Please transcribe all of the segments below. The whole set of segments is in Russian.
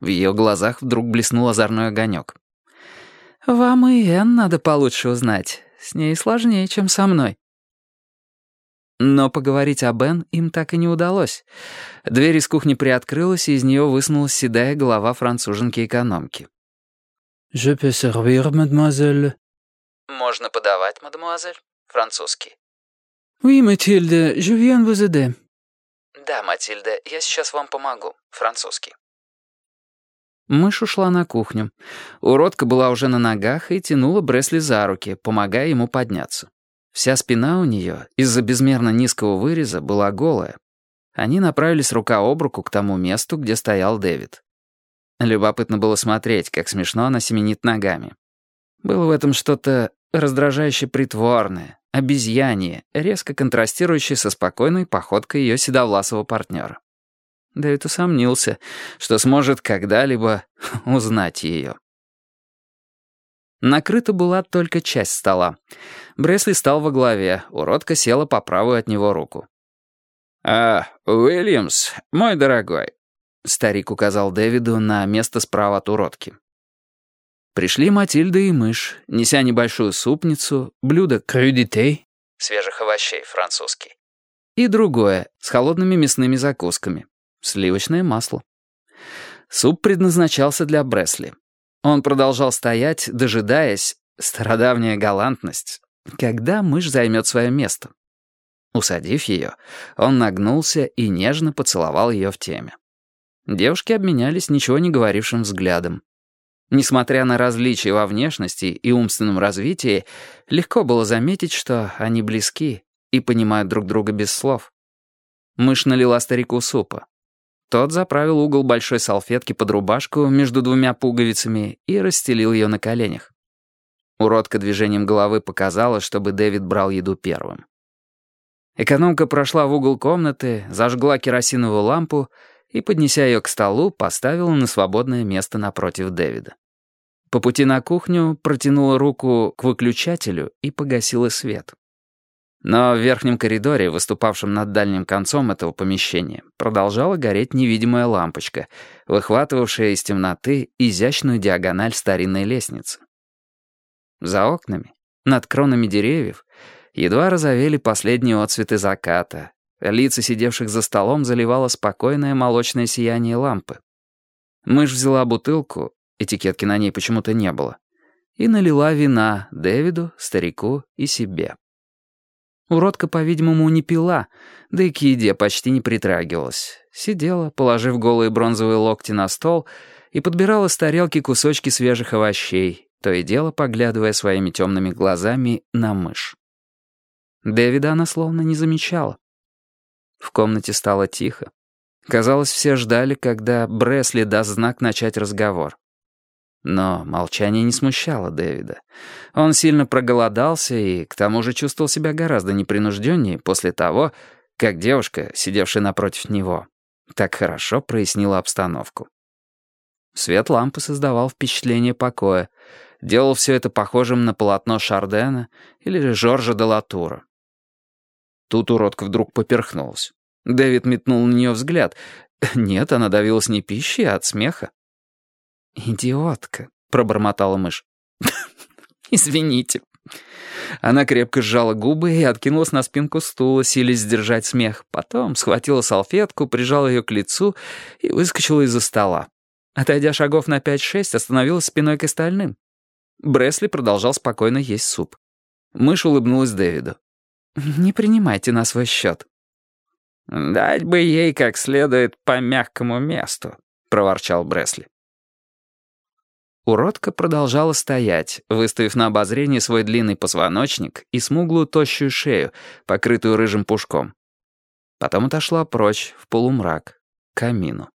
В ее глазах вдруг блеснул озорной огонек. «Вам и Энн надо получше узнать. С ней сложнее, чем со мной». Но поговорить о Бен им так и не удалось. Дверь из кухни приоткрылась, и из нее высунулась седая голова француженки-экономки. «Je peux servir, mademoiselle?» «Можно подавать, мадемуазель?» Французский. «Oui, Mathilde, je viens vous aider». «Да, Матильда, я сейчас вам помогу». Французский. Мышь ушла на кухню. Уродка была уже на ногах и тянула Бресли за руки, помогая ему подняться. Вся спина у нее из-за безмерно низкого выреза была голая. Они направились рука об руку к тому месту, где стоял Дэвид. Любопытно было смотреть, как смешно она семенит ногами. Было в этом что-то раздражающе притворное, обезьянье, резко контрастирующее со спокойной походкой ее седовласого партнера. Дэвид усомнился, что сможет когда-либо узнать ее. Накрыта была только часть стола. Бресли стал во главе, уродка села по правую от него руку. «А, Уильямс, мой дорогой», — старик указал Дэвиду на место справа от уродки. Пришли Матильда и мышь, неся небольшую супницу, блюдо крюдитей, свежих овощей французский, и другое, с холодными мясными закусками, сливочное масло. Суп предназначался для Бресли. Он продолжал стоять, дожидаясь, стародавняя галантность, когда мышь займет свое место. Усадив ее, он нагнулся и нежно поцеловал ее в теме. Девушки обменялись ничего не говорившим взглядом. Несмотря на различия во внешности и умственном развитии, легко было заметить, что они близки и понимают друг друга без слов. Мышь налила старику супа. Тот заправил угол большой салфетки под рубашку между двумя пуговицами и расстелил ее на коленях. Уродка движением головы показала, чтобы Дэвид брал еду первым. Экономка прошла в угол комнаты, зажгла керосиновую лампу и, поднеся ее к столу, поставила на свободное место напротив Дэвида. По пути на кухню протянула руку к выключателю и погасила свет. Но в верхнем коридоре, выступавшем над дальним концом этого помещения, продолжала гореть невидимая лампочка, выхватывавшая из темноты изящную диагональ старинной лестницы. За окнами, над кронами деревьев, едва разовели последние отцветы заката, лица сидевших за столом заливало спокойное молочное сияние лампы. Мышь взяла бутылку, этикетки на ней почему-то не было, и налила вина Дэвиду, старику и себе. Уродка, по-видимому, не пила, да и к еде почти не притрагивалась. Сидела, положив голые бронзовые локти на стол, и подбирала с тарелки кусочки свежих овощей, то и дело поглядывая своими темными глазами на мышь. Дэвида она словно не замечала. В комнате стало тихо. Казалось, все ждали, когда Бресли даст знак начать разговор. Но молчание не смущало Дэвида. Он сильно проголодался и к тому же чувствовал себя гораздо непринужденнее после того, как девушка, сидевшая напротив него, так хорошо прояснила обстановку. Свет лампы создавал впечатление покоя, делал все это похожим на полотно Шардена или Жоржа де Латура. Тут уродка вдруг поперхнулась. Дэвид метнул на нее взгляд. Нет, она давилась не пищей, а от смеха. «Идиотка», — пробормотала мышь. «Извините». Она крепко сжала губы и откинулась на спинку стула, силясь сдержать смех. Потом схватила салфетку, прижала ее к лицу и выскочила из-за стола. Отойдя шагов на пять-шесть, остановилась спиной к остальным. Бресли продолжал спокойно есть суп. Мышь улыбнулась Дэвиду. «Не принимайте на свой счет». «Дать бы ей как следует по мягкому месту», — проворчал Бресли. Уродка продолжала стоять, выставив на обозрение свой длинный позвоночник и смуглую тощую шею, покрытую рыжим пушком. Потом отошла прочь, в полумрак, к камину.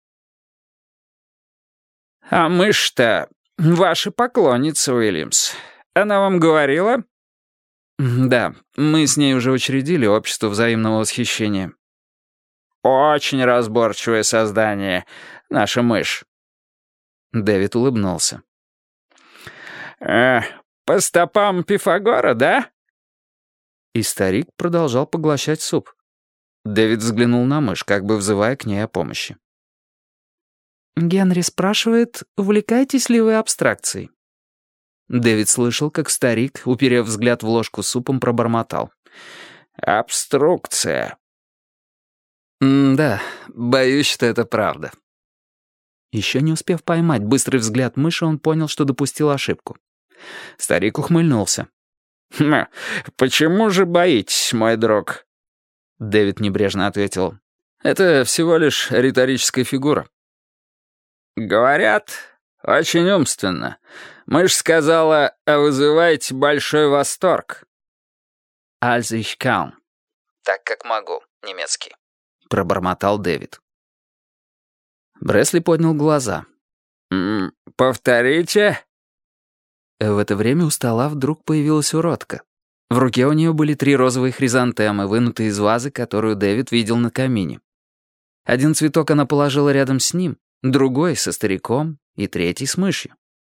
«А мышь-то ваша поклонница, Уильямс. Она вам говорила?» «Да, мы с ней уже учредили общество взаимного восхищения». «Очень разборчивое создание, наша мышь». Дэвид улыбнулся. «Э, по стопам Пифагора, да?» И старик продолжал поглощать суп. Дэвид взглянул на мышь, как бы взывая к ней о помощи. Генри спрашивает, увлекаетесь ли вы абстракцией? Дэвид слышал, как старик, уперев взгляд в ложку супом, пробормотал. «Обструкция». «Да, боюсь, что это правда». Еще не успев поймать быстрый взгляд мыши, он понял, что допустил ошибку. Старик ухмыльнулся. «Хм, «Почему же боитесь, мой друг?» Дэвид небрежно ответил. «Это всего лишь риторическая фигура». «Говорят, очень умственно. Мышь сказала, а вызываете большой восторг». «Als ich kann». «Так как могу», немецкий», — пробормотал Дэвид. Бресли поднял глаза. «М -м, «Повторите?» В это время у стола вдруг появилась уродка. В руке у нее были три розовые хризантемы, вынутые из вазы, которую Дэвид видел на камине. Один цветок она положила рядом с ним, другой — со стариком и третий — с мышью.